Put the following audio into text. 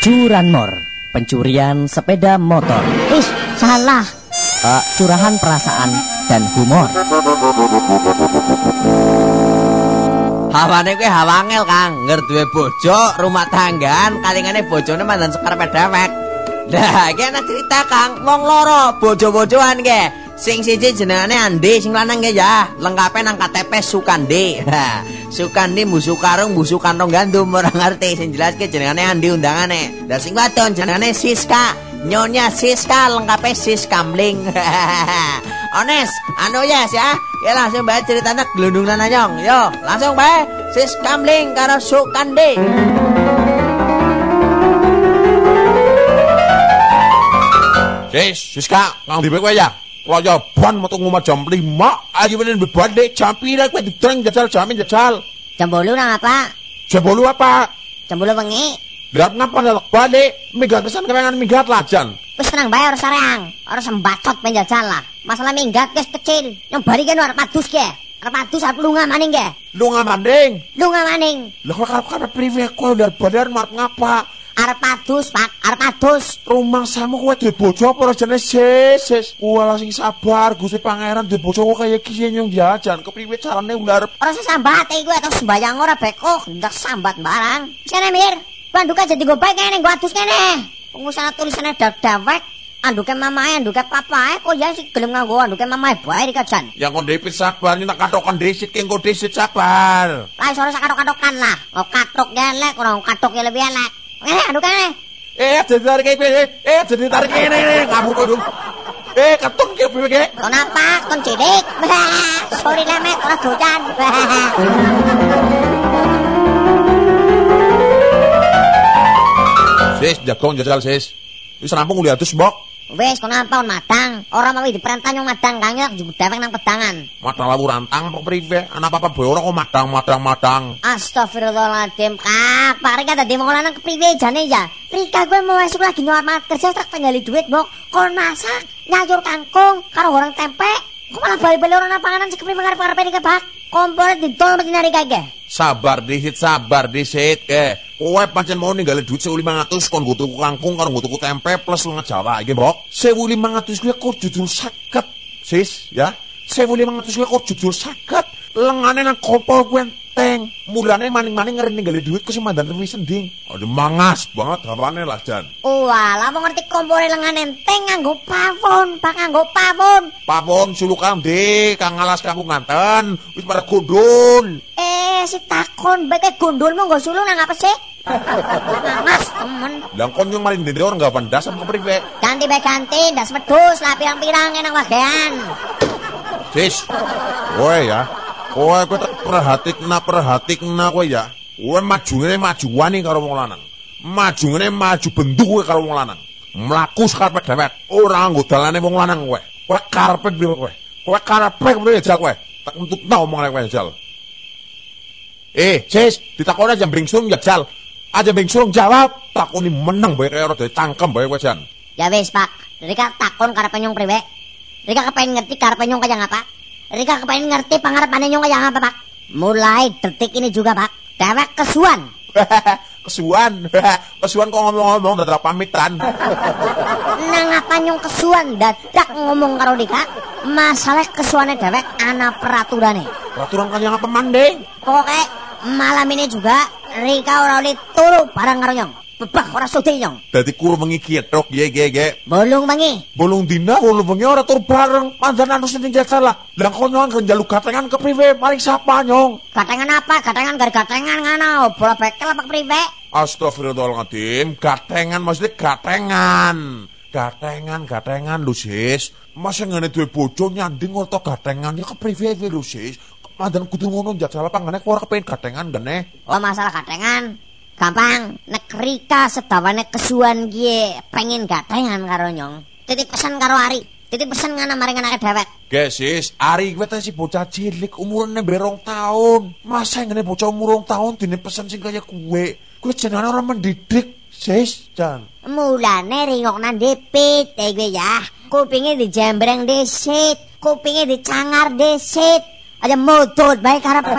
Curanmor, pencurian sepeda motor. Ih, salah. Uh, curahan perasaan dan humor. Hawane kuwi hawangel, Kang. Ngger duwe bojo, rumah tanggan, kalingane bojone mandan sekarpe dewek. Lah, iki ana cerita, Kang. Wong loro bojo-bojoan ge. Sing siji jenengane Andi, sing lanang ge ya. Lengkape nang KTP Sukandi. Sukandi musuh karung, musuh kantong gandum ora ngerti. Sing jelas ke jenengane Andi undangane. Lah sing wadon jenengane Siska. Nyonya Siska lengkape Sis Kamling. Ones, anu yes ya. Ya langsung bae ceritanya gelundung nananyong. Yo, langsung bae Sis Kamling karo Sukandi. Sis, Siska, kang dibe kowe ya. Kaya ban metu ngomah jam 5, ayo menen beban dek jam pira kowe didreng jajal jamin jajal. Jam bolu nang apa? Jam 8 apa? Jam bolu bengi. Lah ngapa ndelok balik? Minggat pesan kepengen minggat lajan. Wis tenang bae ora sarang. Ora sembacot penjajal lah. Masalah minggat kes kecil. Yang bari kene arep padus ke. Arep padus arep lunga maning ke. Lu ngamanding. Lunga maning. Lah kok karep priwe kowe udah badan marep ngapa? Arep padus, Pak. Arep padus. Rumah samu kowe duwe bojo apa rajane sis? Sis, wala sing sabar, Gusti Pangeran duwe bojo kok kaya kiye nyong jajan. Kepriwe carane ular? Ora sesambat iku atau sembayang ora beko. Ndak sambat barang. Sene mir. Banduke jadi go bae kene go adus kene. Pengusaha tulisannya dak-dawek. Anduke mamae, anduke papae kok ya sih gelem nganggo anduke mamae bae dikajan. Yang kon depit sabar nyetak katokan desit kengko desit sabar. Lah iso ora sakatok-katokan lah. Kok katok elek ora katok lebih elek. Ngene anduke kene. Eh, jadi tarik kene. Eh, jadi tarik kene. Ngabur kowe. Eh, katung ke priwe ke? Kenapa kon cilik? Sorry lemek ora dojan. Sis, jagong jajal sis. Wis rampung kuliah terus, Mbok. Wes kenapa on madang? Ora mau diperintah nyong madang kanyok jebut dewek nang pedangan. Madang lawu rantang kok priwe? Ana apa-apa boy ora kok madang madang madang. Astagfirullahaladzim kak Pak Rika tadi mau lanang kepriwe jane ya Rika gue mau masuk lagi nyuap mat kerja Trak tinggali duit bok Kau masak Nyayur kangkung Karo orang tempe Kok malah balik-balik orang panganan Si kepriwe ngarep-ngarep ini ke bak Kompor didol mesti nari kage Sabar disit, sabar disit ke. Kowe pancen mau ninggalin duit 1500 kon nggo tuku kangkung karo nggo tuku tempe plus lenga Jawa iki, Mbok. 1500 kuwi kok jujul saged. Sis, ya. 1500 kuwi kok jujul saged. Lengane nang kompor kuwi enteng. Mulane maning-maning ngeri ninggalin duit ku sing mandan luwih sending. Aduh mangas banget hawane lah Jan. Wah mau ngerti kompor lengan enteng Nganggo pavon Pak nganggo pavon Pawon sulukan di kang ngalas kampung nganten wis pada gundul. Si takon Baik gundulmu gak sulung nang apa sih Mas temen Lah kon yung maling dende orang gak pendas sama kepriwe. Ganti baik ganti Das medus lah pirang-pirang enang wagean Sis, kowe ya. Kowe kowe tak perhatikna perhatikna kowe ya. Kowe majune majuan nih karo wong lanang. Majune maju bentuk kowe karo wong lanang. Mlaku sakarepe dhewek, ora nggo dalane wong lanang kowe. Kowe karepe piye kowe? Kowe karepe piye jal kowe? Tak entutna omongane kowe jal. Eh, sis, ditakoni aja bringsung ya jal. Aja bringsung jawab, takoni meneng bae kaya rada cangkem bae kowe jan. Ya wis pak. Rika takon karep nyong priwe Rika kepengen ngerti karep nyong kaya ngapa Rika kepengen ngerti pangarepan nyong kaya ngapa pak? Mulai detik ini juga pak. Dewek kesuan. Kesuan, kesuan kok ngomong-ngomong dadak pamitan. Nang apa nyong kesuan? Dadak ngomong karo Rika. Masalah kesuannya dewek Ana peraturane Peraturan kan yang apa mandeng? Pokoknya malam ini juga Rika ora oleh turu bareng karo nyong Bebak ora sudi nyong Dadi kuru wengi kietrok ye ye ye. Bolong bangi Bolong dina bolong wengi ora tur bareng. Mandan anu sing jajal lah. Kok nyong kan njaluk gatengan ke priwe? Maring sapa nyong? Gatengan apa? Gatengan gara gatengan ngana Bola bekel apa priwe? Astagfirullahaladzim, gatengan maksudnya gatengan. Gatengan, gatengan lho sis. Masa ngene duwe bojo nyanding ora gatengan ya kepriwe lho sis. Mandan kudu ngono jajal apa ngene kok ora kepengin gatengan gene. Oh masalah gatengan Gampang Nek Rika sedawane kesuan gie Pengen gatengan karo nyong Titip pesan karo Ari Titip pesan ngana maring anake dewek Ge sis, Ari kuwi si bocah cilik umurane berong tahun. Masa ngene bocah umur rong tahun dine pesen sing kaya kuwe. Kuwi jenenge ora mendidik, sis, Jan. Mulane ringok nan dipit eh gue ya Kupingnya dijembreng desit Kupingnya dicangar desit Aja mutut baik karepe